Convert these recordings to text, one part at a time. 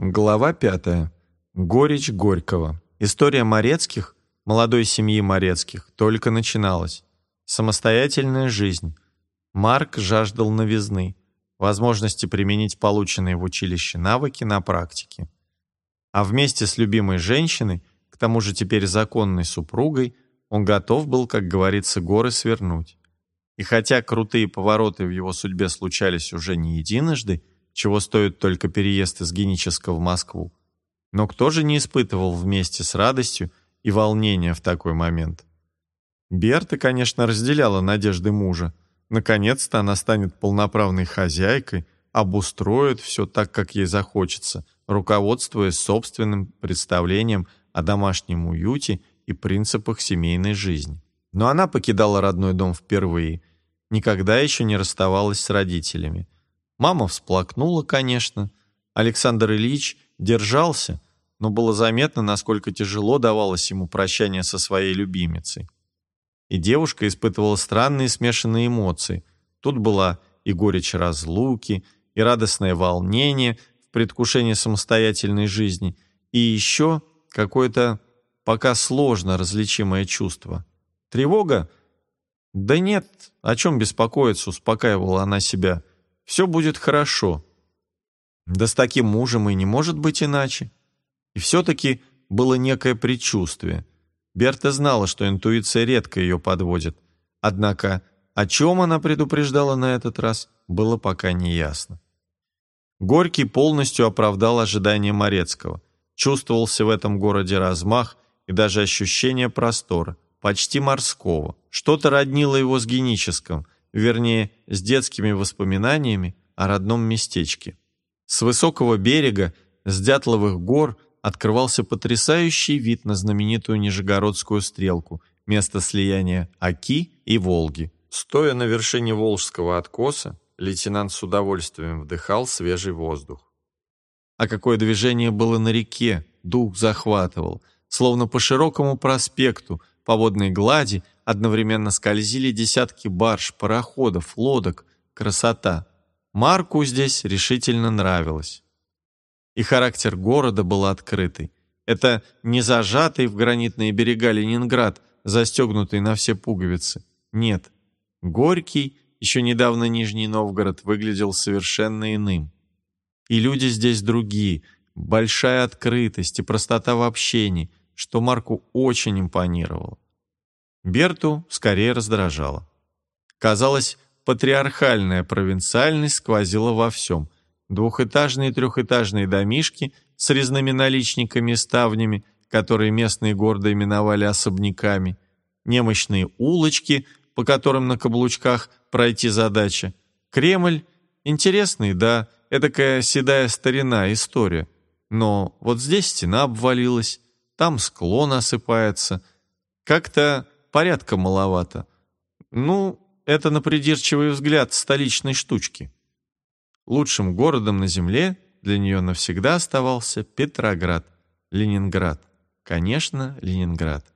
Глава пятая. Горечь Горького. История Морецких, молодой семьи Морецких, только начиналась. Самостоятельная жизнь. Марк жаждал новизны, возможности применить полученные в училище навыки на практике. А вместе с любимой женщиной, к тому же теперь законной супругой, он готов был, как говорится, горы свернуть. И хотя крутые повороты в его судьбе случались уже не единожды, чего стоит только переезд из Генического в Москву. Но кто же не испытывал вместе с радостью и волнением в такой момент? Берта, конечно, разделяла надежды мужа. Наконец-то она станет полноправной хозяйкой, обустроит все так, как ей захочется, руководствуясь собственным представлением о домашнем уюте и принципах семейной жизни. Но она покидала родной дом впервые, никогда еще не расставалась с родителями – Мама всплакнула, конечно. Александр Ильич держался, но было заметно, насколько тяжело давалось ему прощание со своей любимицей. И девушка испытывала странные смешанные эмоции. Тут была и горечь разлуки, и радостное волнение в предвкушении самостоятельной жизни, и еще какое-то пока сложно различимое чувство. Тревога? Да нет, о чем беспокоиться, успокаивала она себя. Все будет хорошо. Да с таким мужем и не может быть иначе. И все-таки было некое предчувствие. Берта знала, что интуиция редко ее подводит. Однако о чем она предупреждала на этот раз, было пока не ясно. Горький полностью оправдал ожидания Морецкого. Чувствовался в этом городе размах и даже ощущение простора, почти морского. Что-то роднило его с геническим – вернее, с детскими воспоминаниями о родном местечке. С высокого берега, с Дятловых гор, открывался потрясающий вид на знаменитую Нижегородскую стрелку, место слияния Оки и Волги. Стоя на вершине Волжского откоса, лейтенант с удовольствием вдыхал свежий воздух. А какое движение было на реке, дух захватывал, словно по широкому проспекту, по водной глади одновременно скользили десятки барж, пароходов, лодок. Красота. Марку здесь решительно нравилось. И характер города был открытый. Это не зажатый в гранитные берега Ленинград, застегнутый на все пуговицы. Нет. Горький, еще недавно Нижний Новгород, выглядел совершенно иным. И люди здесь другие, большая открытость и простота в общении, что Марку очень импонировало. Берту скорее раздражало. Казалось, патриархальная провинциальность сквозила во всем. Двухэтажные и трехэтажные домишки с резными наличниками и ставнями, которые местные гордо именовали особняками, немощные улочки, по которым на каблучках пройти задача, Кремль — интересный, да, эдакая седая старина история. Но вот здесь стена обвалилась, там склон осыпается. Как-то порядка маловато. Ну, это на придирчивый взгляд столичной штучки. Лучшим городом на земле для нее навсегда оставался Петроград, Ленинград. Конечно, Ленинград.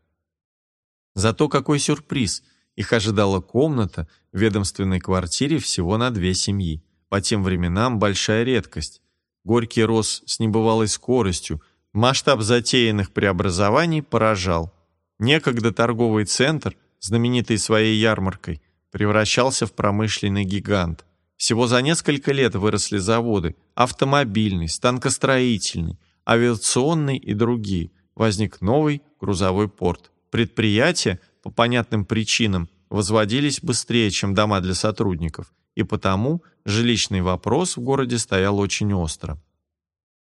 Зато какой сюрприз! Их ожидала комната в ведомственной квартире всего на две семьи. По тем временам большая редкость. Горький рос с небывалой скоростью, масштаб затеянных преобразований поражал. Некогда торговый центр, знаменитый своей ярмаркой, превращался в промышленный гигант. Всего за несколько лет выросли заводы – автомобильный, станкостроительный, авиационный и другие. Возник новый грузовой порт. Предприятия, по понятным причинам, возводились быстрее, чем дома для сотрудников, и потому жилищный вопрос в городе стоял очень остро.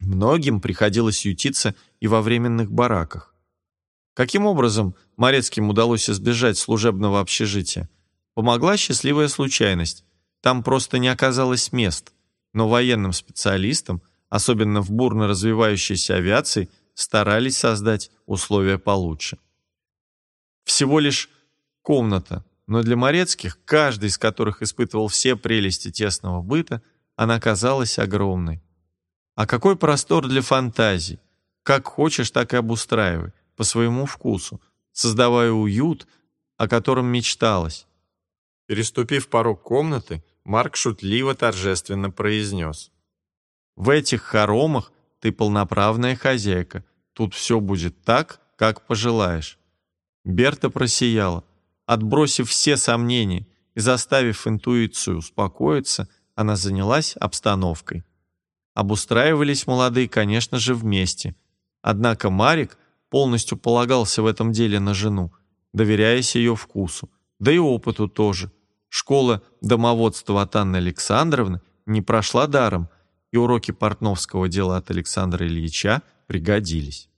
Многим приходилось ютиться и во временных бараках. Каким образом Морецким удалось избежать служебного общежития? Помогла счастливая случайность. Там просто не оказалось мест. Но военным специалистам, особенно в бурно развивающейся авиации, старались создать условия получше. Всего лишь комната, но для Морецких, каждый из которых испытывал все прелести тесного быта, она казалась огромной. А какой простор для фантазий! Как хочешь, так и обустраивай по своему вкусу, создавая уют, о котором мечталось. Переступив порог комнаты, Марк шутливо торжественно произнес. В этих хоромах ты полноправная хозяйка. Тут все будет так, как пожелаешь». Берта просияла. Отбросив все сомнения и заставив интуицию успокоиться, она занялась обстановкой. Обустраивались молодые, конечно же, вместе. Однако Марик полностью полагался в этом деле на жену, доверяясь ее вкусу, да и опыту тоже. Школа домоводства от Анны Александровны не прошла даром, и уроки портновского дела от Александра Ильича пригодились.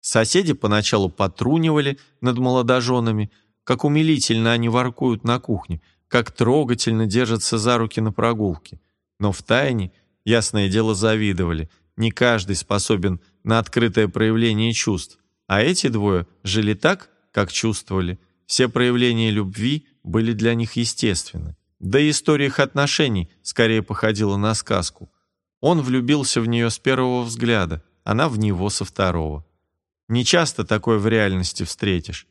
Соседи поначалу потрунивали над молодоженами, как умилительно они воркуют на кухне, как трогательно держатся за руки на прогулке. Но втайне, ясное дело, завидовали. Не каждый способен на открытое проявление чувств, а эти двое жили так, как чувствовали. Все проявления любви были для них естественны. Да и история их отношений скорее походила на сказку. Он влюбился в нее с первого взгляда, она в него со второго. Не часто такое в реальности встретишь.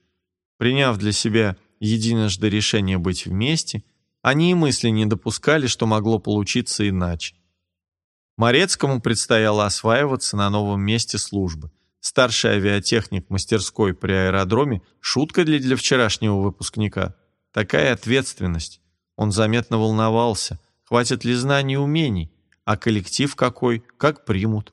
Приняв для себя единожды решение быть вместе, они и мысли не допускали, что могло получиться иначе. Морецкому предстояло осваиваться на новом месте службы. Старший авиатехник мастерской при аэродроме – шутка для, для вчерашнего выпускника. Такая ответственность. Он заметно волновался, хватит ли знаний и умений, а коллектив какой, как примут.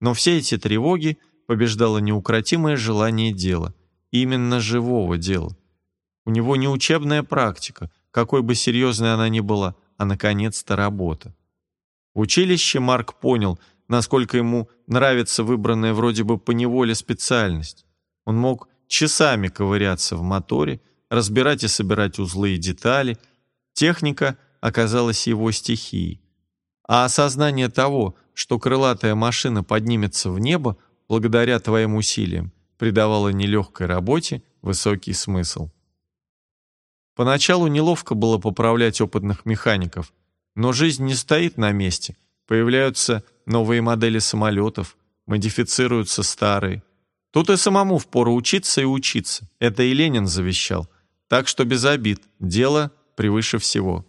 Но все эти тревоги побеждало неукротимое желание дела, именно живого дела. У него не учебная практика, какой бы серьезной она ни была, а наконец-то работа. В училище Марк понял, насколько ему нравится выбранная вроде бы поневоле специальность. Он мог часами ковыряться в моторе, разбирать и собирать узлы и детали. Техника оказалась его стихией. А осознание того, что крылатая машина поднимется в небо благодаря твоим усилиям, придавало нелегкой работе высокий смысл. Поначалу неловко было поправлять опытных механиков, но жизнь не стоит на месте. Появляются новые модели самолетов, модифицируются старые. Тут и самому впору учиться и учиться. Это и Ленин завещал. Так что без обид, дело превыше всего.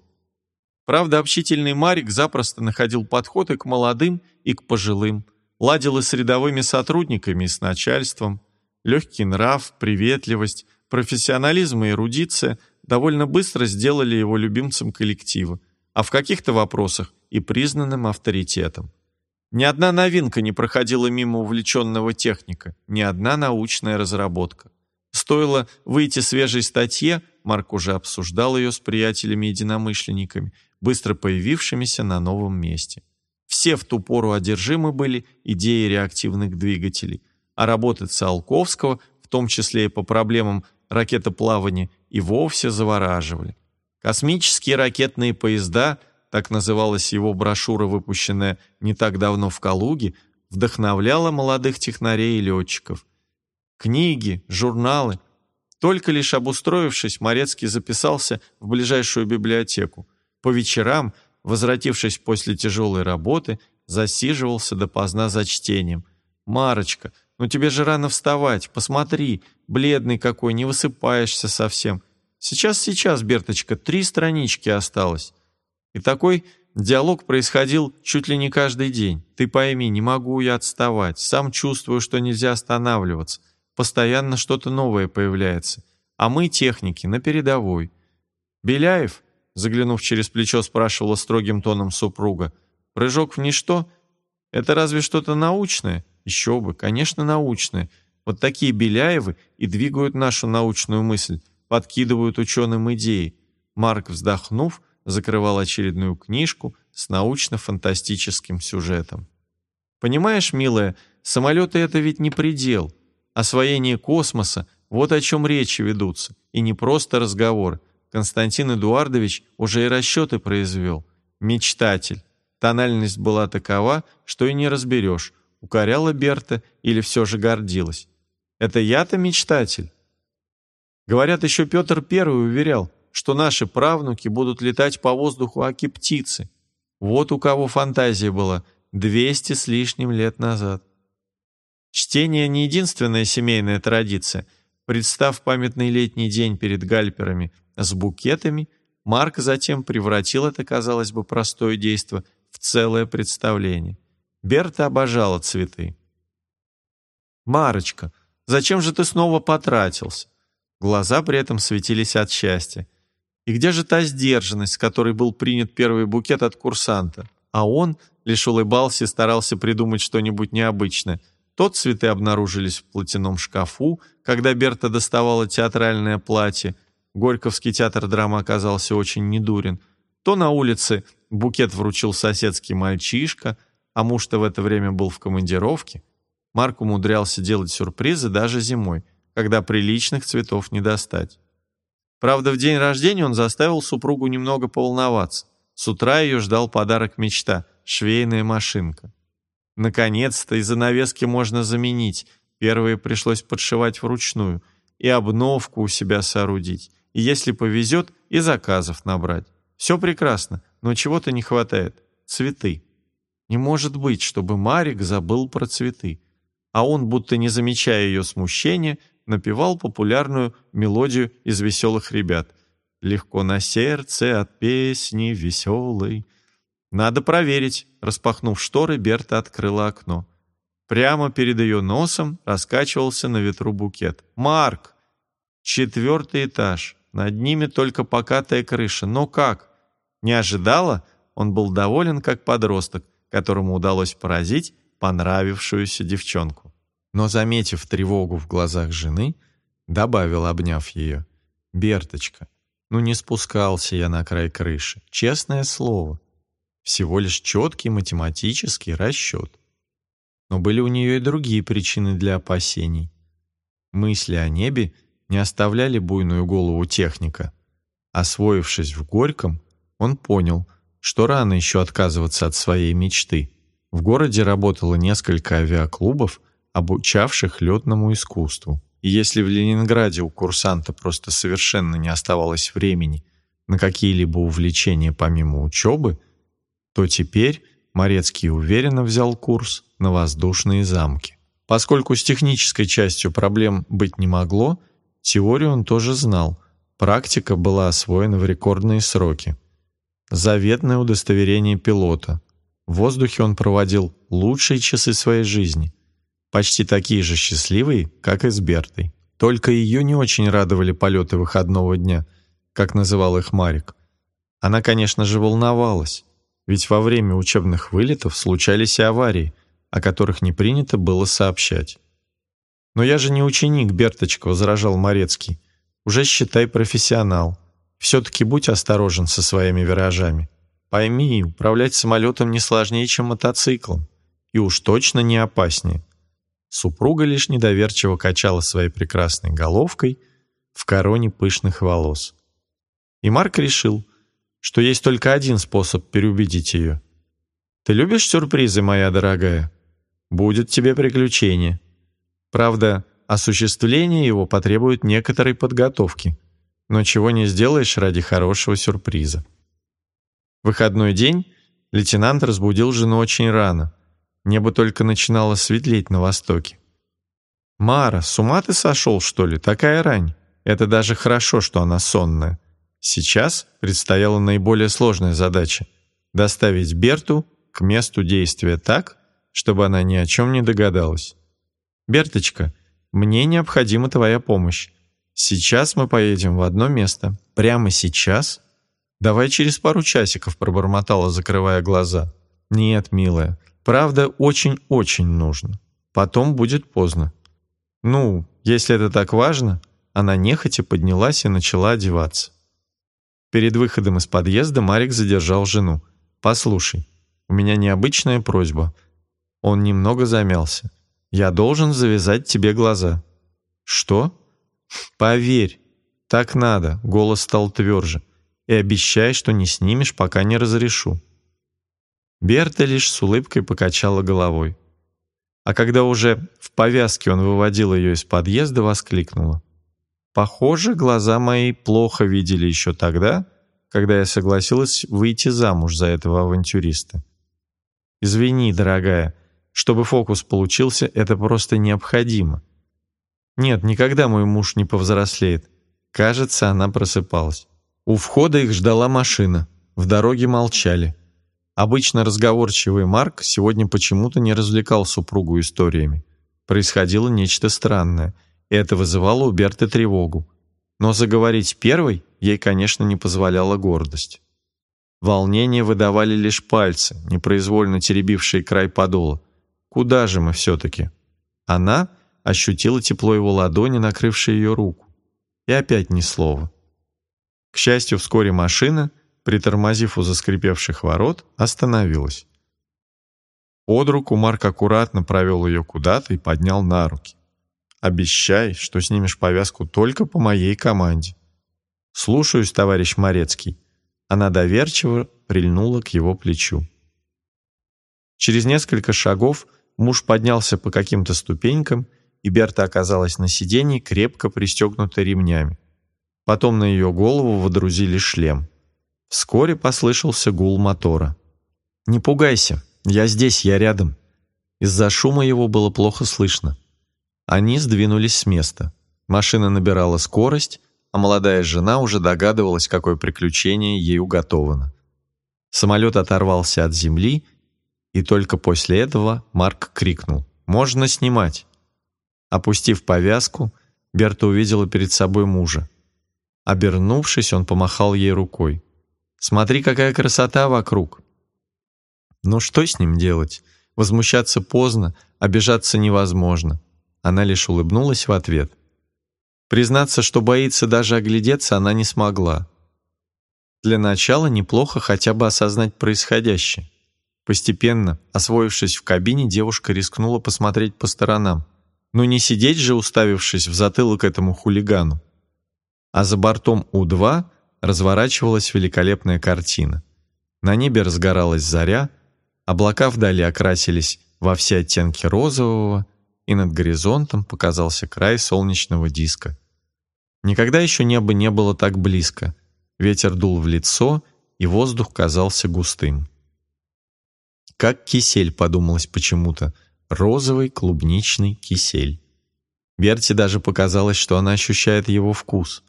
Правда, общительный Марик запросто находил подходы к молодым и к пожилым, ладил и с рядовыми сотрудниками, и с начальством. Легкий нрав, приветливость, профессионализм и эрудиция довольно быстро сделали его любимцем коллектива, а в каких-то вопросах и признанным авторитетом. Ни одна новинка не проходила мимо увлеченного техника, ни одна научная разработка. Стоило выйти свежей статье, Марк уже обсуждал ее с приятелями-единомышленниками, быстро появившимися на новом месте. Все в ту пору одержимы были идеей реактивных двигателей, а работы Циолковского, в том числе и по проблемам ракетоплавания, и вовсе завораживали. Космические ракетные поезда, так называлась его брошюра, выпущенная не так давно в Калуге, вдохновляла молодых технарей и летчиков. Книги, журналы. Только лишь обустроившись, Морецкий записался в ближайшую библиотеку. По вечерам возвратившись после тяжелой работы, засиживался допоздна за чтением. «Марочка, ну тебе же рано вставать, посмотри, бледный какой, не высыпаешься совсем. Сейчас, сейчас, Берточка, три странички осталось». И такой диалог происходил чуть ли не каждый день. «Ты пойми, не могу я отставать, сам чувствую, что нельзя останавливаться. Постоянно что-то новое появляется. А мы, техники, на передовой». Беляев, заглянув через плечо, спрашивала строгим тоном супруга. «Прыжок в ничто? Это разве что-то научное? Еще бы, конечно, научное. Вот такие Беляевы и двигают нашу научную мысль, подкидывают ученым идеи». Марк, вздохнув, закрывал очередную книжку с научно-фантастическим сюжетом. «Понимаешь, милая, самолеты — это ведь не предел. Освоение космоса — вот о чем речи ведутся, и не просто разговор — Константин Эдуардович уже и расчеты произвел. Мечтатель. Тональность была такова, что и не разберешь, укоряла Берта или все же гордилась. Это я-то мечтатель. Говорят, еще Петр Первый уверял, что наши правнуки будут летать по воздуху аки птицы. Вот у кого фантазия была двести с лишним лет назад. Чтение не единственная семейная традиция. Представ памятный летний день перед гальперами – с букетами, Марк затем превратил это, казалось бы, простое действо в целое представление. Берта обожала цветы. «Марочка, зачем же ты снова потратился?» Глаза при этом светились от счастья. И где же та сдержанность, с которой был принят первый букет от курсанта? А он лишь улыбался и старался придумать что-нибудь необычное. То цветы обнаружились в платяном шкафу, когда Берта доставала театральное платье. Горьковский театр драмы оказался очень недурен. То на улице букет вручил соседский мальчишка, а муж-то в это время был в командировке. Марк умудрялся делать сюрпризы даже зимой когда приличных цветов не достать. Правда, в день рождения он заставил супругу немного поволноваться. С утра ее ждал подарок мечта – швейная машинка. Наконец-то и занавески можно заменить. Первые пришлось подшивать вручную. И обновку у себя соорудить. И если повезет, и заказов набрать. Все прекрасно, но чего-то не хватает. Цветы. Не может быть, чтобы Марик забыл про цветы. А он, будто не замечая ее смущения, напевал популярную мелодию из «Веселых ребят». «Легко на сердце от песни веселой». «Надо проверить». Распахнув шторы, Берта открыла окно. Прямо перед ее носом раскачивался на ветру букет. «Марк!» Четвертый этаж. Над ними только покатая крыша. Но как? Не ожидала? Он был доволен, как подросток, которому удалось поразить понравившуюся девчонку но, заметив тревогу в глазах жены, добавил, обняв ее, «Берточка, ну не спускался я на край крыши, честное слово. Всего лишь четкий математический расчет. Но были у нее и другие причины для опасений. Мысли о небе не оставляли буйную голову техника. Освоившись в Горьком, он понял, что рано еще отказываться от своей мечты. В городе работало несколько авиаклубов — обучавших летному искусству. И если в Ленинграде у курсанта просто совершенно не оставалось времени на какие-либо увлечения помимо учебы, то теперь Морецкий уверенно взял курс на воздушные замки. Поскольку с технической частью проблем быть не могло, теорию он тоже знал, практика была освоена в рекордные сроки. Заветное удостоверение пилота. В воздухе он проводил лучшие часы своей жизни – почти такие же счастливые, как и с Бертой. Только ее не очень радовали полеты выходного дня, как называл их Марик. Она, конечно же, волновалась, ведь во время учебных вылетов случались и аварии, о которых не принято было сообщать. «Но я же не ученик, Берточка», — возражал Морецкий. «Уже считай профессионал. Все-таки будь осторожен со своими виражами. Пойми, управлять самолетом не сложнее, чем мотоциклом. И уж точно не опаснее. Супруга лишь недоверчиво качала своей прекрасной головкой в короне пышных волос. И Марк решил, что есть только один способ переубедить ее. «Ты любишь сюрпризы, моя дорогая? Будет тебе приключение. Правда, осуществление его потребует некоторой подготовки, но чего не сделаешь ради хорошего сюрприза». В выходной день лейтенант разбудил жену очень рано – Небо только начинало светлеть на востоке. «Мара, с ума ты сошел, что ли? Такая рань. Это даже хорошо, что она сонная. Сейчас предстояла наиболее сложная задача — доставить Берту к месту действия так, чтобы она ни о чем не догадалась. «Берточка, мне необходима твоя помощь. Сейчас мы поедем в одно место. Прямо сейчас?» «Давай через пару часиков», — пробормотала, закрывая глаза. «Нет, милая, Правда, очень-очень нужно. Потом будет поздно. Ну, если это так важно, она нехотя поднялась и начала одеваться. Перед выходом из подъезда Марик задержал жену. «Послушай, у меня необычная просьба». Он немного замялся. «Я должен завязать тебе глаза». «Что?» «Поверь, так надо», — голос стал тверже. «И обещай, что не снимешь, пока не разрешу». Берта лишь с улыбкой покачала головой. А когда уже в повязке он выводил ее из подъезда, воскликнула. «Похоже, глаза мои плохо видели еще тогда, когда я согласилась выйти замуж за этого авантюриста. Извини, дорогая, чтобы фокус получился, это просто необходимо. Нет, никогда мой муж не повзрослеет. Кажется, она просыпалась. У входа их ждала машина. В дороге молчали. Обычно разговорчивый Марк сегодня почему-то не развлекал супругу историями. Происходило нечто странное, и это вызывало у Берты тревогу. Но заговорить первой ей, конечно, не позволяла гордость. Волнение выдавали лишь пальцы, непроизвольно теребившие край подола. Куда же мы все-таки? Она ощутила тепло его ладони, накрывшей ее руку. И опять ни слова. К счастью, вскоре машина, притормозив у заскрипевших ворот, остановилась. Под руку Марк аккуратно провел ее куда-то и поднял на руки. «Обещай, что снимешь повязку только по моей команде». «Слушаюсь, товарищ Морецкий». Она доверчиво прильнула к его плечу. Через несколько шагов муж поднялся по каким-то ступенькам, и Берта оказалась на сиденье, крепко пристегнутой ремнями. Потом на ее голову водрузили шлем. Вскоре послышался гул мотора. «Не пугайся, я здесь, я рядом». Из-за шума его было плохо слышно. Они сдвинулись с места. Машина набирала скорость, а молодая жена уже догадывалась, какое приключение ей уготовано. Самолет оторвался от земли, и только после этого Марк крикнул «Можно снимать!». Опустив повязку, Берта увидела перед собой мужа. Обернувшись, он помахал ей рукой. «Смотри, какая красота вокруг!» Ну что с ним делать? Возмущаться поздно, обижаться невозможно. Она лишь улыбнулась в ответ. Признаться, что боится даже оглядеться, она не смогла. Для начала неплохо хотя бы осознать происходящее. Постепенно, освоившись в кабине, девушка рискнула посмотреть по сторонам. Но не сидеть же, уставившись в затылок этому хулигану а за бортом У-2 разворачивалась великолепная картина. На небе разгоралась заря, облака вдали окрасились во все оттенки розового, и над горизонтом показался край солнечного диска. Никогда еще небо не было так близко. Ветер дул в лицо, и воздух казался густым. Как кисель, подумалось почему-то, розовый клубничный кисель. Берти даже показалось, что она ощущает его вкус.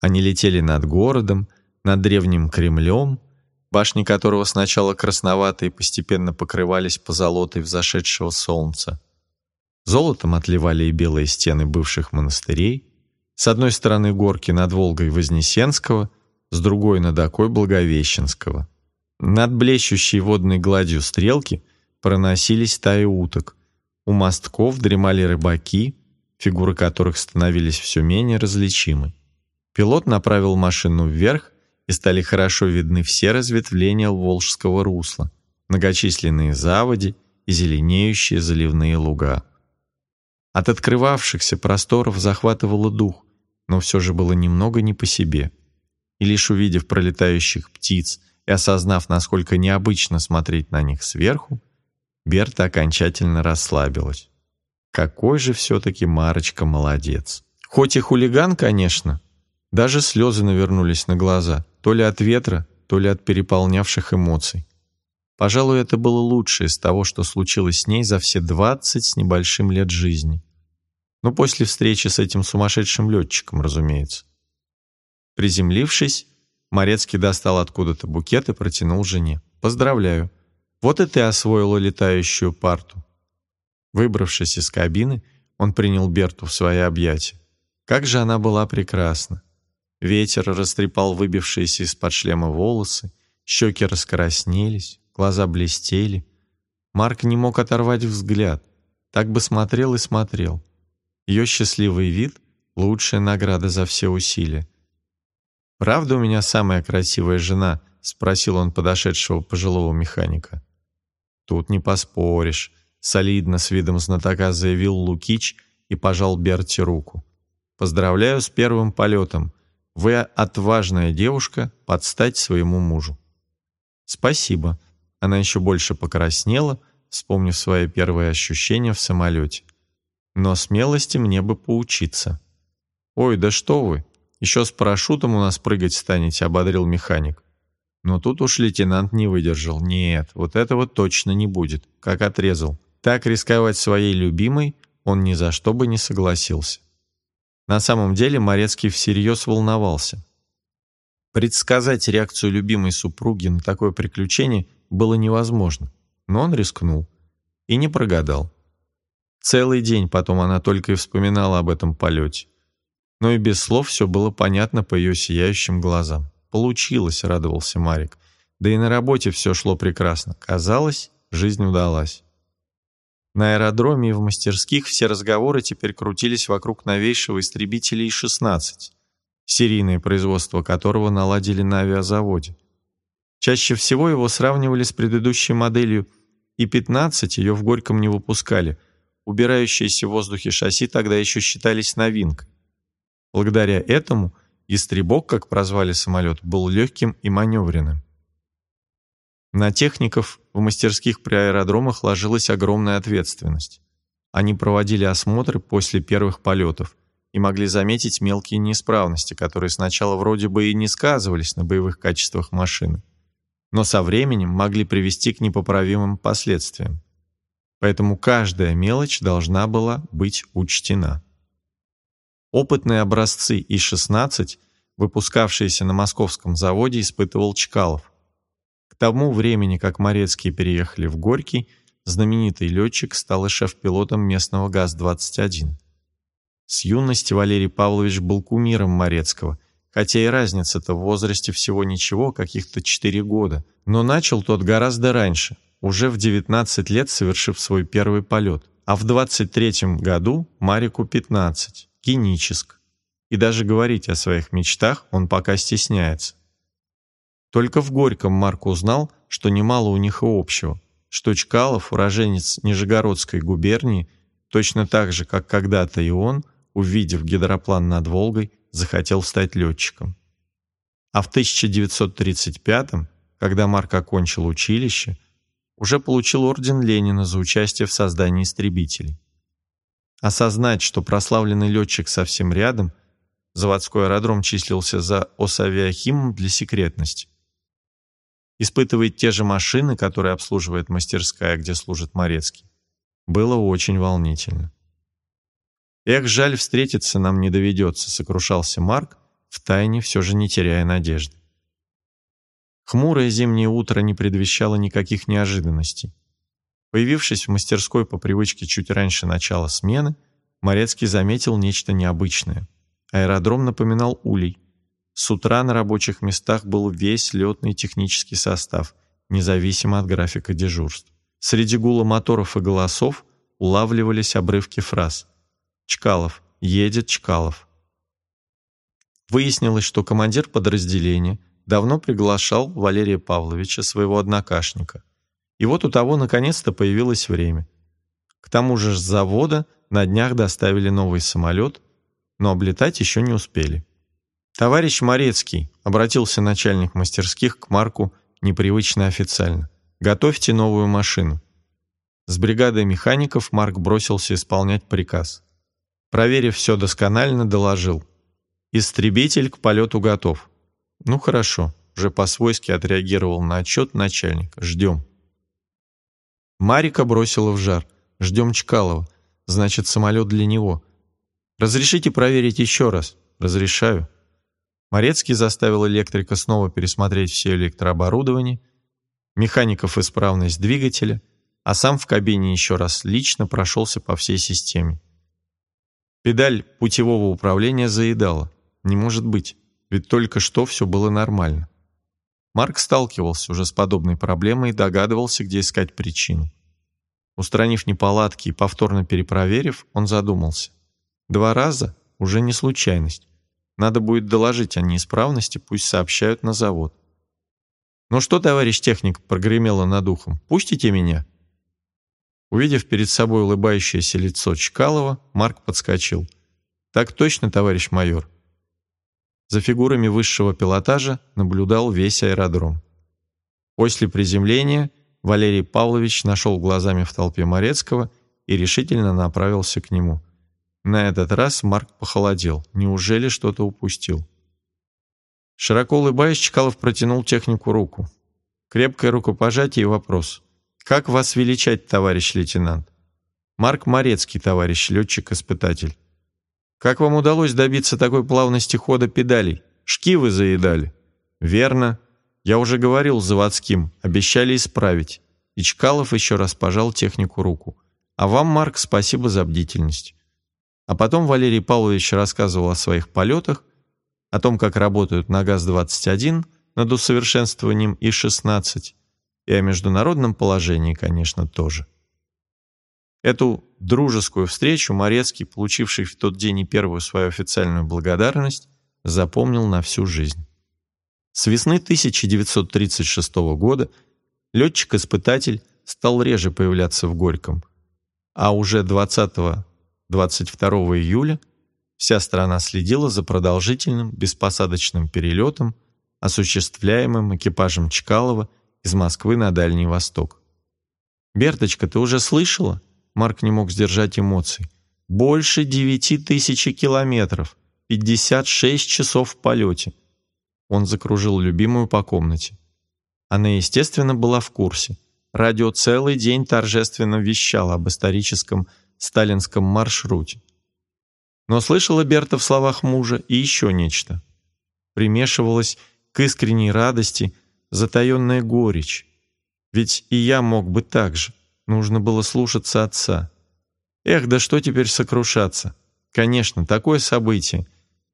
Они летели над городом, над древним Кремлем, башни которого сначала красноватые постепенно покрывались позолотой взошедшего солнца. Золотом отливали и белые стены бывших монастырей, с одной стороны горки над Волгой Вознесенского, с другой над окой Благовещенского. Над блещущей водной гладью стрелки проносились стаи уток. У мостков дремали рыбаки, фигуры которых становились все менее различимы. Пилот направил машину вверх, и стали хорошо видны все разветвления Волжского русла, многочисленные заводи и зеленеющие заливные луга. От открывавшихся просторов захватывало дух, но все же было немного не по себе. И лишь увидев пролетающих птиц и осознав, насколько необычно смотреть на них сверху, Берта окончательно расслабилась. Какой же все-таки Марочка молодец. Хоть и хулиган, конечно, даже слезы навернулись на глаза, то ли от ветра, то ли от переполнявших эмоций. Пожалуй, это было лучшее из того, что случилось с ней за все двадцать с небольшим лет жизни. Но после встречи с этим сумасшедшим летчиком, разумеется. Приземлившись, Морецкий достал откуда-то букет и протянул жене. «Поздравляю. Вот и ты освоила летающую парту». Выбравшись из кабины, он принял Берту в свои объятия. Как же она была прекрасна! Ветер растрепал выбившиеся из-под шлема волосы, щеки раскраснелись, глаза блестели. Марк не мог оторвать взгляд, так бы смотрел и смотрел. Ее счастливый вид — лучшая награда за все усилия. «Правда у меня самая красивая жена?» — спросил он подошедшего пожилого механика. «Тут не поспоришь», — солидно с видом знатока заявил Лукич и пожал Берти руку. «Поздравляю с первым полетом. Вы отважная девушка, подстать своему мужу». «Спасибо». Она еще больше покраснела, вспомнив свои первые ощущения в самолете. «Но смелости мне бы поучиться». «Ой, да что вы! Еще с парашютом у нас прыгать станете», — ободрил механик. Но тут уж лейтенант не выдержал. Нет, вот этого точно не будет, как отрезал. Так рисковать своей любимой он ни за что бы не согласился. На самом деле Морецкий всерьез волновался. Предсказать реакцию любимой супруги на такое приключение было невозможно, но он рискнул. И не прогадал. Целый день потом она только и вспоминала об этом полете. Но и без слов все было понятно по ее сияющим глазам. «Получилось», — радовался Марик. Да и на работе все шло прекрасно. Казалось, жизнь удалась. На аэродроме и в мастерских все разговоры теперь крутились вокруг новейшего истребителя И-16, серийное производство которого наладили на авиазаводе. Чаще всего его сравнивали с предыдущей моделью И-15, ее в Горьком не выпускали. Убирающиеся в воздухе шасси тогда еще считались новинкой. Благодаря этому «Истребок», как прозвали самолет, был легким и маневренным. На техников в мастерских при аэродромах ложилась огромная ответственность. Они проводили осмотры после первых полетов и могли заметить мелкие неисправности, которые сначала вроде бы и не сказывались на боевых качествах машины, но со временем могли привести к непоправимым последствиям. Поэтому каждая мелочь должна была быть учтена. Опытные образцы И-16, выпускавшиеся на московском заводе, испытывал Чкалов тому времени, как Морецкие переехали в Горький, знаменитый летчик стал и шеф-пилотом местного ГАЗ-21. С юности Валерий Павлович был кумиром Морецкого, хотя и разница-то в возрасте всего ничего, каких-то 4 года, но начал тот гораздо раньше, уже в 19 лет совершив свой первый полет, а в 23 году Марику 15, Геническ. И даже говорить о своих мечтах он пока стесняется. Только в Горьком Марк узнал, что немало у них и общего, что Чкалов, уроженец Нижегородской губернии, точно так же, как когда-то и он, увидев гидроплан над Волгой, захотел стать летчиком. А в 1935 когда Марк окончил училище, уже получил орден Ленина за участие в создании истребителей. Осознать, что прославленный летчик совсем рядом, заводской аэродром числился за Осавиахимом для секретности испытывает те же машины, которые обслуживает мастерская, где служит Морецкий. Было очень волнительно. «Эх, жаль, встретиться нам не доведется», — сокрушался Марк, втайне все же не теряя надежды. Хмурое зимнее утро не предвещало никаких неожиданностей. Появившись в мастерской по привычке чуть раньше начала смены, Морецкий заметил нечто необычное. Аэродром напоминал улей — с утра на рабочих местах был весь летный технический состав, независимо от графика дежурств. Среди гула моторов и голосов улавливались обрывки фраз. «Чкалов. Едет Чкалов». Выяснилось, что командир подразделения давно приглашал Валерия Павловича, своего однокашника. И вот у того наконец-то появилось время. К тому же с завода на днях доставили новый самолет, но облетать еще не успели. «Товарищ Морецкий», — обратился начальник мастерских к Марку непривычно официально, «готовьте новую машину». С бригадой механиков Марк бросился исполнять приказ. Проверив все досконально, доложил. «Истребитель к полету готов». «Ну хорошо», — уже по-свойски отреагировал на отчет начальник. «Ждем». Марика бросила в жар. «Ждем Чкалова. Значит, самолет для него. Разрешите проверить еще раз?» «Разрешаю». Морецкий заставил электрика снова пересмотреть все электрооборудование, механиков исправность двигателя, а сам в кабине еще раз лично прошелся по всей системе. Педаль путевого управления заедала. Не может быть, ведь только что все было нормально. Марк сталкивался уже с подобной проблемой и догадывался, где искать причину. Устранив неполадки и повторно перепроверив, он задумался. Два раза уже не случайность. Надо будет доложить о неисправности, пусть сообщают на завод. «Ну что, товарищ техник?» — прогремело над ухом. «Пустите меня?» Увидев перед собой улыбающееся лицо Чкалова, Марк подскочил. «Так точно, товарищ майор». За фигурами высшего пилотажа наблюдал весь аэродром. После приземления Валерий Павлович нашел глазами в толпе Морецкого и решительно направился к нему. На этот раз Марк похолодел. Неужели что-то упустил? Широко улыбаясь, Чкалов протянул технику руку. Крепкое рукопожатие и вопрос. «Как вас величать, товарищ лейтенант?» «Марк Морецкий, товарищ летчик-испытатель». «Как вам удалось добиться такой плавности хода педалей? Шки вы заедали?» «Верно. Я уже говорил заводским, обещали исправить. И Чкалов еще раз пожал технику руку. А вам, Марк, спасибо за бдительность. А потом Валерий Павлович рассказывал о своих полетах, о том, как работают на ГАЗ-21 над усовершенствованием И-16, и о международном положении, конечно, тоже. Эту дружескую встречу Морецкий, получивший в тот день и первую свою официальную благодарность, запомнил на всю жизнь. С весны 1936 года летчик-испытатель стал реже появляться в Горьком, а уже 20-22 июля вся страна следила за продолжительным беспосадочным перелетом, осуществляемым экипажем Чкалова из Москвы на Дальний Восток. «Берточка, ты уже слышала?» Марк не мог сдержать эмоций. «Больше девяти тысяч километров, 56 часов в полете». Он закружил любимую по комнате. Она, естественно, была в курсе. Радио целый день торжественно вещало об историческом сталинском маршруте. Но слышала Берта в словах мужа и еще нечто. Примешивалась к искренней радости затаенная горечь. Ведь и я мог бы так же. Нужно было слушаться отца. Эх, да что теперь сокрушаться? Конечно, такое событие.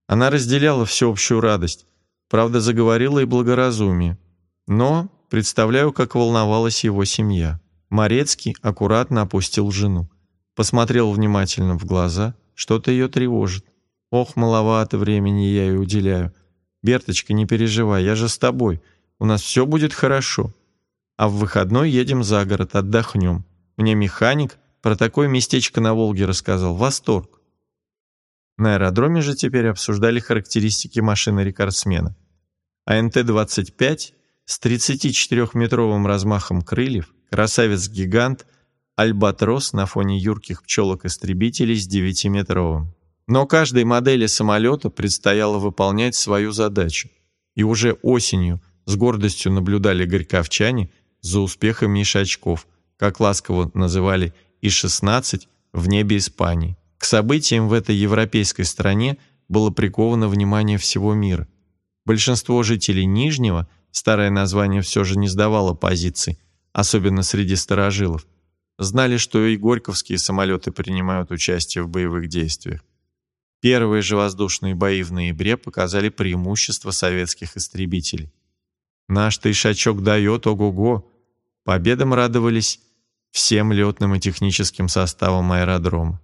Она разделяла всеобщую радость, правда, заговорила и благоразумие. Но представляю, как волновалась его семья. Морецкий аккуратно опустил жену. Посмотрел внимательно в глаза, что-то ее тревожит. Ох, маловато времени я ей уделяю. Берточка, не переживай, я же с тобой. У нас все будет хорошо. А в выходной едем за город, отдохнем. Мне механик про такое местечко на Волге рассказал. Восторг. На аэродроме же теперь обсуждали характеристики машины рекордсмена. АНТ-25 с 34-метровым размахом крыльев, красавец-гигант, альбатрос на фоне юрких пчелок-истребителей с 9-метровым. Но каждой модели самолета предстояло выполнять свою задачу. И уже осенью с гордостью наблюдали горьковчане – за успехами ишачков, как ласково называли И-16 в небе Испании. К событиям в этой европейской стране было приковано внимание всего мира. Большинство жителей Нижнего, старое название все же не сдавало позиций, особенно среди старожилов, знали, что и горьковские самолеты принимают участие в боевых действиях. Первые же воздушные бои в ноябре показали преимущество советских истребителей. Наш-то ишачок дает, ого-го, Победам радовались всем летным и техническим составом аэродрома.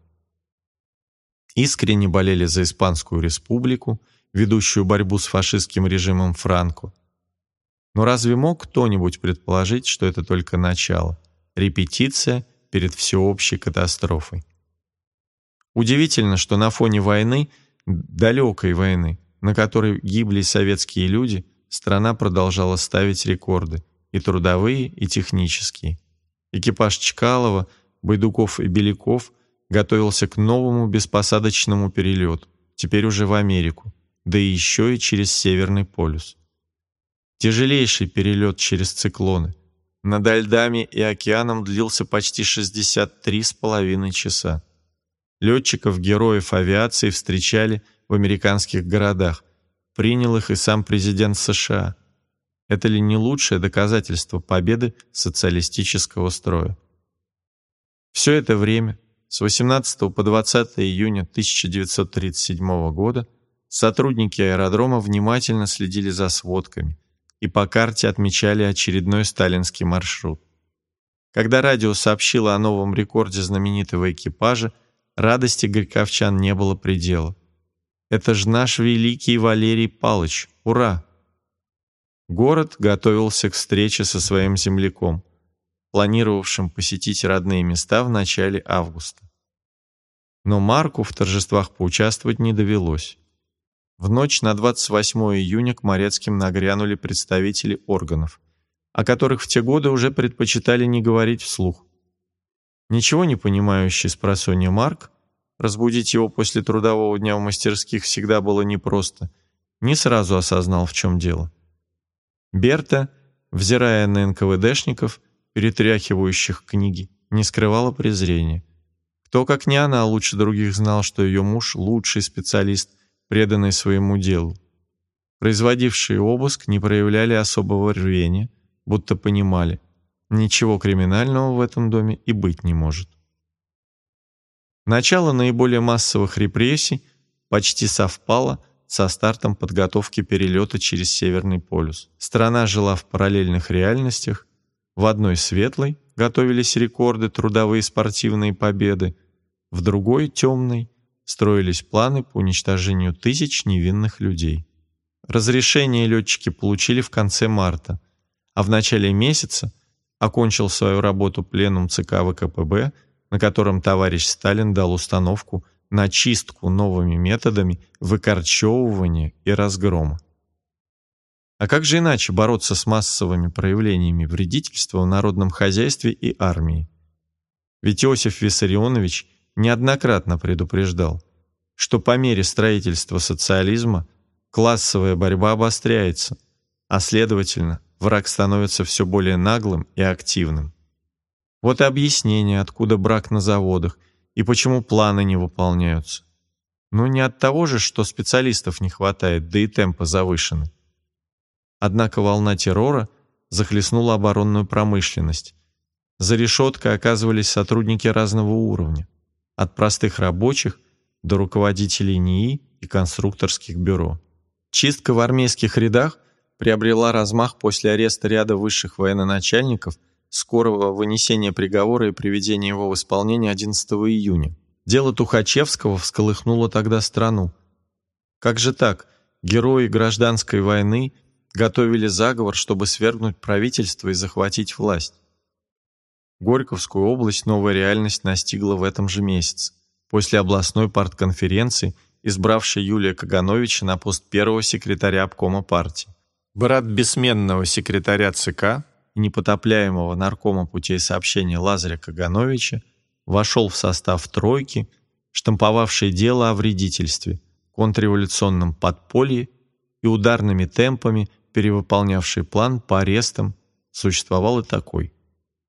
Искренне болели за Испанскую республику, ведущую борьбу с фашистским режимом Франко. Но разве мог кто-нибудь предположить, что это только начало, репетиция перед всеобщей катастрофой? Удивительно, что на фоне войны, далекой войны, на которой гибли советские люди, страна продолжала ставить рекорды – и трудовые, и технические. Экипаж Чкалова, Байдуков и Беляков готовился к новому беспосадочному перелету, теперь уже в Америку, да и еще и через Северный полюс. Тяжелейший перелет через циклоны. Над льдами и океаном длился почти 63,5 часа. Летчиков-героев авиации встречали в американских городах. Принял их и сам президент США – это ли не лучшее доказательство победы социалистического строя? Все это время, с 18 по 20 июня 1937 года, сотрудники аэродрома внимательно следили за сводками и по карте отмечали очередной сталинский маршрут. Когда радио сообщило о новом рекорде знаменитого экипажа, радости горьковчан не было предела. «Это ж наш великий Валерий Палыч! Ура!» Город готовился к встрече со своим земляком, планировавшим посетить родные места в начале августа. Но Марку в торжествах поучаствовать не довелось. В ночь на 28 июня к Морецким нагрянули представители органов, о которых в те годы уже предпочитали не говорить вслух. Ничего не понимающий с просонья Марк, разбудить его после трудового дня в мастерских всегда было непросто, не сразу осознал, в чем дело. Берта, взирая на НКВДшников, перетряхивающих книги, не скрывала презрения. Кто, как не она, лучше других знал, что ее муж – лучший специалист, преданный своему делу. Производившие обыск не проявляли особого рвения, будто понимали, ничего криминального в этом доме и быть не может. Начало наиболее массовых репрессий почти совпало со стартом подготовки перелета через Северный полюс. Страна жила в параллельных реальностях. В одной светлой готовились рекорды, трудовые спортивные победы, в другой, темной, строились планы по уничтожению тысяч невинных людей. Разрешение летчики получили в конце марта, а в начале месяца окончил свою работу пленум ЦК ВКПБ, на котором товарищ Сталин дал установку на чистку новыми методами выкорчевывания и разгрома. А как же иначе бороться с массовыми проявлениями вредительства в народном хозяйстве и армии? Ведь Иосиф Виссарионович неоднократно предупреждал, что по мере строительства социализма классовая борьба обостряется, а следовательно, враг становится все более наглым и активным. Вот и объяснение, откуда брак на заводах и почему планы не выполняются. Ну не от того же, что специалистов не хватает, да и темпы завышены. Однако волна террора захлестнула оборонную промышленность. За решеткой оказывались сотрудники разного уровня, от простых рабочих до руководителей НИИ и конструкторских бюро. Чистка в армейских рядах приобрела размах после ареста ряда высших военноначальников, скорого вынесения приговора и приведения его в исполнение 11 июня. Дело Тухачевского всколыхнуло тогда страну. Как же так? Герои гражданской войны готовили заговор, чтобы свергнуть правительство и захватить власть. Горьковскую область новая реальность настигла в этом же месяце, после областной партконференции – избравший Юлия Кагановича на пост первого секретаря обкома партии. Брат бессменного секретаря ЦК и непотопляемого наркома путей сообщения Лазаря Кагановича вошел в состав «тройки», штамповавшей дело о вредительстве, контрреволюционном подполье и ударными темпами перевыполнявший план по арестам, существовал и такой.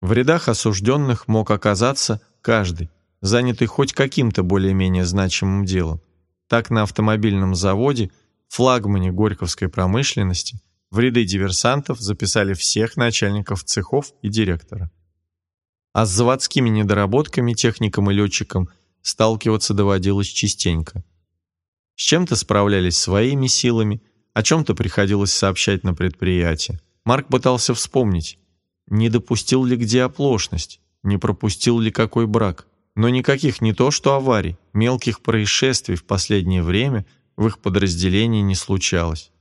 В рядах осужденных мог оказаться каждый, занятый хоть каким-то более-менее значимым делом, так на автомобильном заводе, флагмане горьковской промышленности, в ряды диверсантов записали всех начальников цехов и директора. А с заводскими недоработками техникам и летчикам сталкиваться доводилось частенько. С чем-то справлялись своими силами, о чем-то приходилось сообщать на предприятие. Марк пытался вспомнить, не допустил ли где оплошность, не пропустил ли какой брак но никаких не то что аварий, мелких происшествий в последнее время в их подразделении не случалось.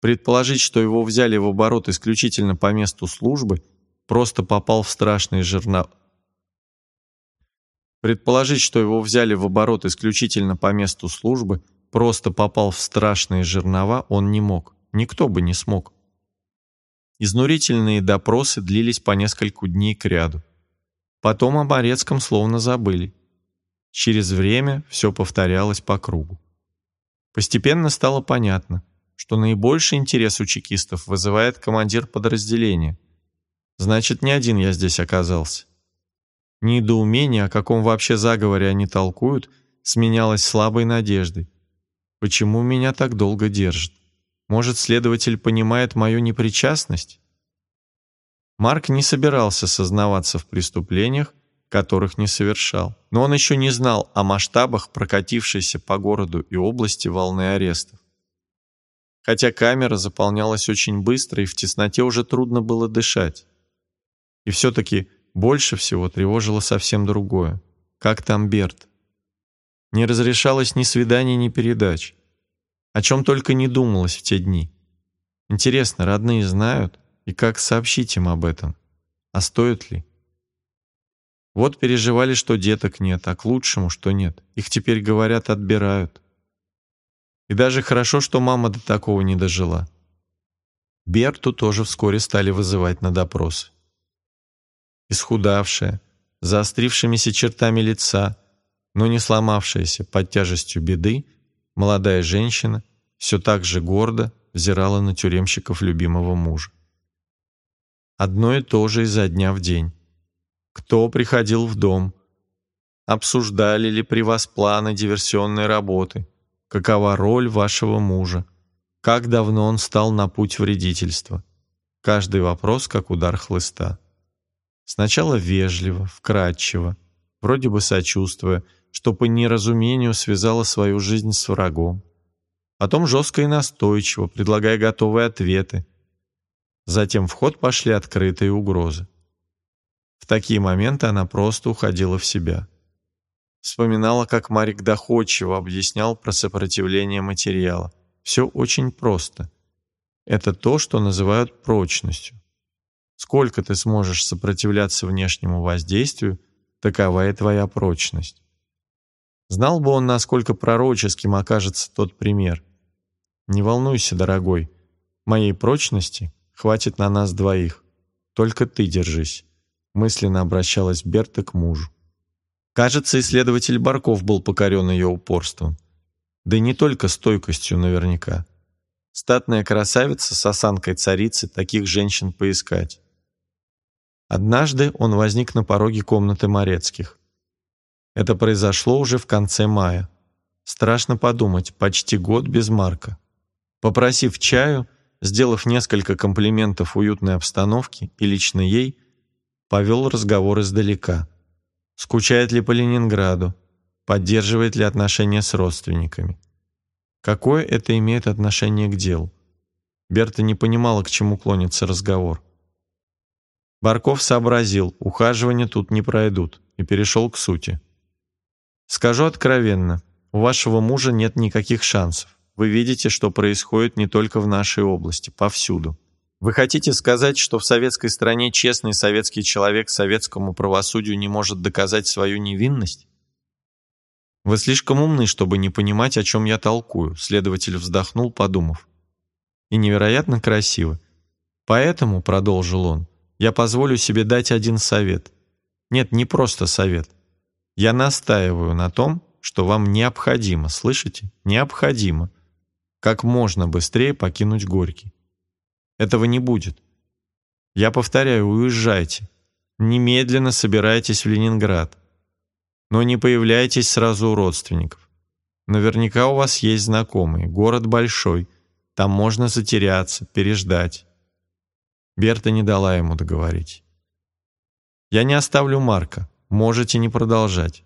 Предположить, что его взяли в оборот исключительно по месту службы, просто попал в страшные жернова. Предположить, что его взяли в оборот исключительно по месту службы, просто попал в страшные жернова, он не мог. Никто бы не смог. Изнурительные допросы длились по нескольку дней кряду. Потом о Борецком словно забыли. Через время все повторялось по кругу. Постепенно стало понятно, что наибольший интерес у чекистов вызывает командир подразделения. Значит, не один я здесь оказался. Недоумение, о каком вообще заговоре они толкуют, сменялось слабой надеждой. Почему меня так долго держат? Может, следователь понимает мою непричастность? Марк не собирался сознаваться в преступлениях, которых не совершал. Но он еще не знал о масштабах прокатившейся по городу и области волны арестов. Хотя камера заполнялась очень быстро, и в тесноте уже трудно было дышать. И все-таки больше всего тревожило совсем другое. Как там Берт? Не разрешалось ни свиданий, ни передач. О чем только не думалось в те дни. Интересно, родные знают? И как сообщить им об этом? А стоит ли? Вот переживали, что деток нет, а к лучшему, что нет. Их теперь, говорят, отбирают. И даже хорошо, что мама до такого не дожила. Берту тоже вскоре стали вызывать на допрос. Исхудавшая, заострившимися чертами лица, но не сломавшаяся под тяжестью беды, молодая женщина все так же гордо взирала на тюремщиков любимого мужа. Одно и то же изо дня в день. Кто приходил в дом? Обсуждали ли при вас планы диверсионной работы? Какова роль вашего мужа? как давно он стал на путь вредительства. Каждый вопрос как удар хлыста. Сначала вежливо, вкрадчиво, вроде бы сочувствуя, что по неразумению связала свою жизнь с врагом. Потом жестко и настойчиво, предлагая готовые ответы. Затем в ход пошли открытые угрозы. В такие моменты она просто уходила в себя. Вспоминала, как Марик доходчиво объяснял про сопротивление материала. Все очень просто. Это то, что называют прочностью. Сколько ты сможешь сопротивляться внешнему воздействию, такова и твоя прочность. Знал бы он, насколько пророческим окажется тот пример. Не волнуйся, дорогой, моей прочности хватит на нас двоих. Только ты держись. Мысленно обращалась Берта к мужу. Кажется, исследователь Барков был покорен ее упорством. Да и не только стойкостью наверняка. Статная красавица с осанкой царицы таких женщин поискать. Однажды он возник на пороге комнаты Морецких. Это произошло уже в конце мая. Страшно подумать, почти год без Марка. Попросив чаю, сделав несколько комплиментов уютной обстановке и лично ей, повел разговор издалека. Скучает ли по Ленинграду? Поддерживает ли отношения с родственниками? Какое это имеет отношение к делу? Берта не понимала, к чему клонится разговор. Барков сообразил, ухаживания тут не пройдут, и перешел к сути. «Скажу откровенно, у вашего мужа нет никаких шансов. Вы видите, что происходит не только в нашей области, повсюду. Вы хотите сказать, что в советской стране честный советский человек советскому правосудию не может доказать свою невинность? Вы слишком умны, чтобы не понимать, о чем я толкую, следователь вздохнул, подумав. И невероятно красиво. Поэтому, продолжил он, я позволю себе дать один совет. Нет, не просто совет. Я настаиваю на том, что вам необходимо, слышите? Необходимо. Как можно быстрее покинуть Горький. Этого не будет. Я повторяю, уезжайте. Немедленно собирайтесь в Ленинград. Но не появляйтесь сразу у родственников. Наверняка у вас есть знакомые. Город большой. Там можно затеряться, переждать. Берта не дала ему договорить. «Я не оставлю Марка. Можете не продолжать».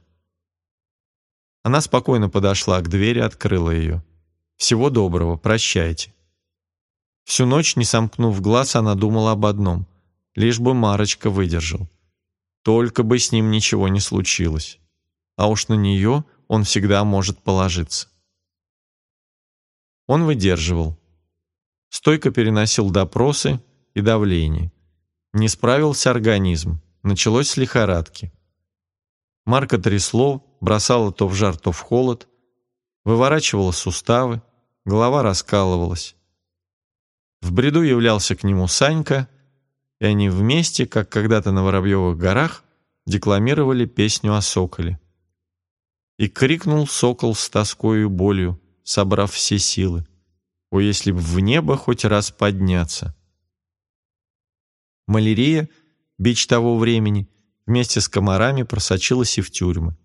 Она спокойно подошла к двери, открыла ее. «Всего доброго, прощайте». Всю ночь, не сомкнув глаз, она думала об одном. Лишь бы Марочка выдержал. Только бы с ним ничего не случилось. А уж на нее он всегда может положиться. Он выдерживал. Стойко переносил допросы, и давление. Не справился организм, началось с лихорадки. Марка трясло, бросало то в жар, то в холод, выворачивало суставы, голова раскалывалась. В бреду являлся к нему Санька, и они вместе, как когда-то на Воробьевых горах, декламировали песню о соколе. И крикнул сокол с тоской и болью, собрав все силы. О, если б в небо хоть раз подняться! Малярия, бич того времени, вместе с комарами просочилась и в тюрьмы.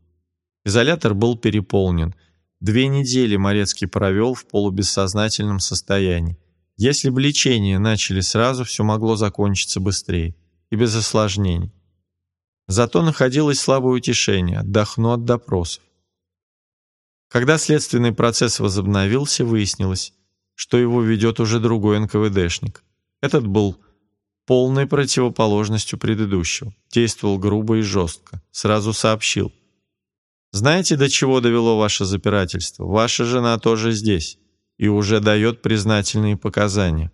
Изолятор был переполнен. Две недели Морецкий провел в полубессознательном состоянии. Если бы лечение начали сразу, все могло закончиться быстрее и без осложнений. Зато находилось слабое утешение, отдохну от допросов. Когда следственный процесс возобновился, выяснилось, что его ведет уже другой НКВДшник. Этот был полной противоположностью предыдущего. Действовал грубо и жестко. Сразу сообщил. «Знаете, до чего довело ваше запирательство? Ваша жена тоже здесь и уже дает признательные показания».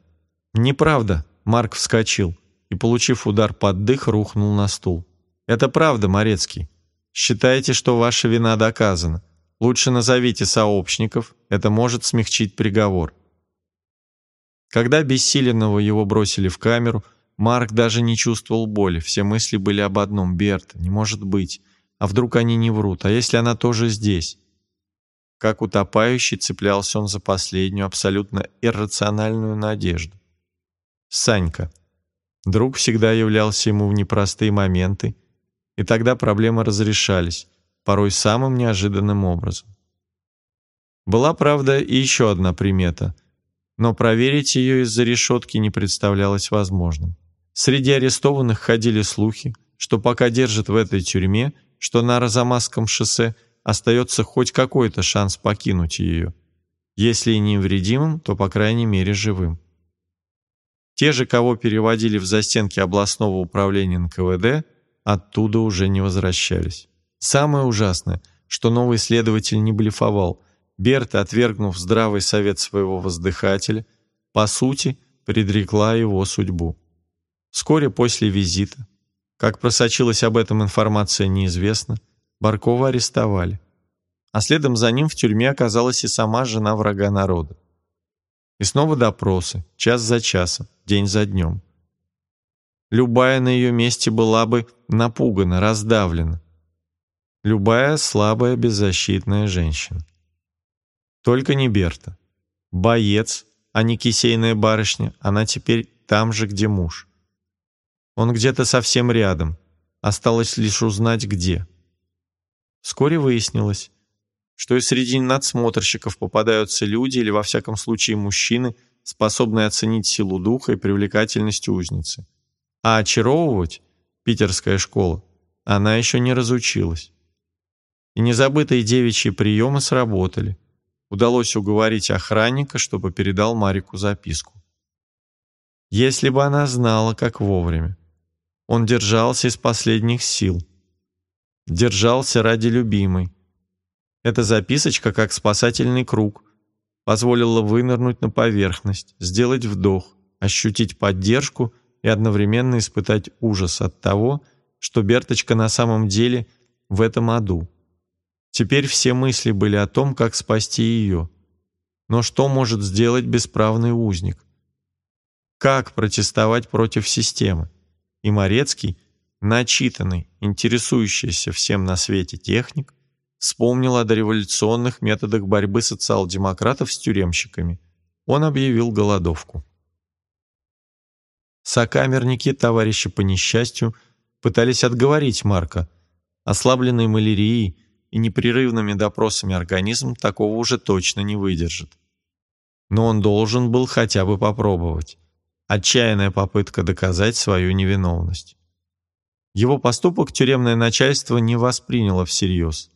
«Неправда», — Марк вскочил и, получив удар под дых, рухнул на стул. «Это правда, Морецкий. Считаете, что ваша вина доказана. Лучше назовите сообщников, это может смягчить приговор». Когда бессиленного его бросили в камеру, Марк даже не чувствовал боли, все мысли были об одном — Берта, не может быть. А вдруг они не врут, а если она тоже здесь? Как утопающий цеплялся он за последнюю, абсолютно иррациональную надежду. Санька. Друг всегда являлся ему в непростые моменты, и тогда проблемы разрешались, порой самым неожиданным образом. Была, правда, и еще одна примета. но проверить ее из-за решетки не представлялось возможным. Среди арестованных ходили слухи, что пока держат в этой тюрьме, что на Розамасском шоссе остается хоть какой-то шанс покинуть ее. Если и невредимым, то, по крайней мере, живым. Те же, кого переводили в застенки областного управления НКВД, оттуда уже не возвращались. Самое ужасное, что новый следователь не блефовал. Берта, отвергнув здравый совет своего воздыхателя, по сути, предрекла его судьбу. Вскоре после визита, как просочилась об этом информация неизвестно, Баркова арестовали. А следом за ним в тюрьме оказалась и сама жена врага народа. И снова допросы, час за часом, день за днем. Любая на ее месте была бы напугана, раздавлена. Любая слабая, беззащитная женщина. Только не Берта. Боец, а не кисейная барышня, она теперь там же, где муж. Он где-то совсем рядом. Осталось лишь узнать, где. Вскоре выяснилось, что и среди надсмотрщиков попадаются люди или, во всяком случае, мужчины, способные оценить силу духа и привлекательность узницы. А очаровывать, питерская школа, она еще не разучилась. И незабытые девичьи приемы сработали. Удалось уговорить охранника, чтобы передал Марику записку. Если бы она знала, как вовремя. Он держался из последних сил. Держался ради любимой. Эта записочка, как спасательный круг, позволила вынырнуть на поверхность, сделать вдох, ощутить поддержку и одновременно испытать ужас от того, что Берточка на самом деле в этом аду. Теперь все мысли были о том, как спасти ее. Но что может сделать бесправный узник? Как протестовать против системы? И Морецкий, начитанный, интересующийся всем на свете техник, вспомнил о дореволюционных методах борьбы социал-демократов с тюремщиками. Он объявил голодовку. Сокамерники, товарищи по несчастью, пытались отговорить Марка. Ослабленный малярией и непрерывными допросами организм такого уже точно не выдержит. Но он должен был хотя бы попробовать. Отчаянная попытка доказать свою невиновность. Его поступок тюремное начальство не восприняло всерьез.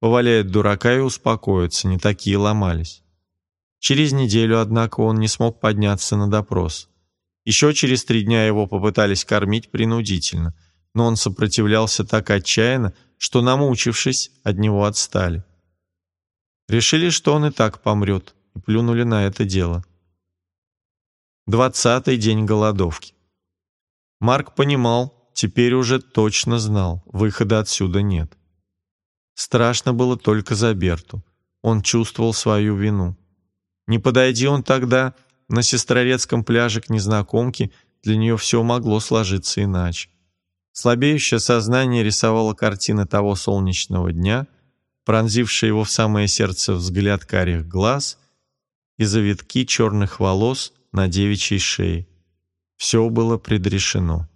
Поваляет дурака и успокоится, не такие ломались. Через неделю, однако, он не смог подняться на допрос. Еще через три дня его попытались кормить принудительно, но он сопротивлялся так отчаянно, что, намучившись, от него отстали. Решили, что он и так помрет, и плюнули на это дело. Двадцатый день голодовки. Марк понимал, теперь уже точно знал, выхода отсюда нет. Страшно было только за Берту. Он чувствовал свою вину. Не подойди он тогда на Сестрорецком пляже к незнакомке, для нее все могло сложиться иначе. Слабеющее сознание рисовало картины того солнечного дня, пронзивший его в самое сердце взгляд карих глаз и завитки черных волос — на девичьей шее. Все было предрешено.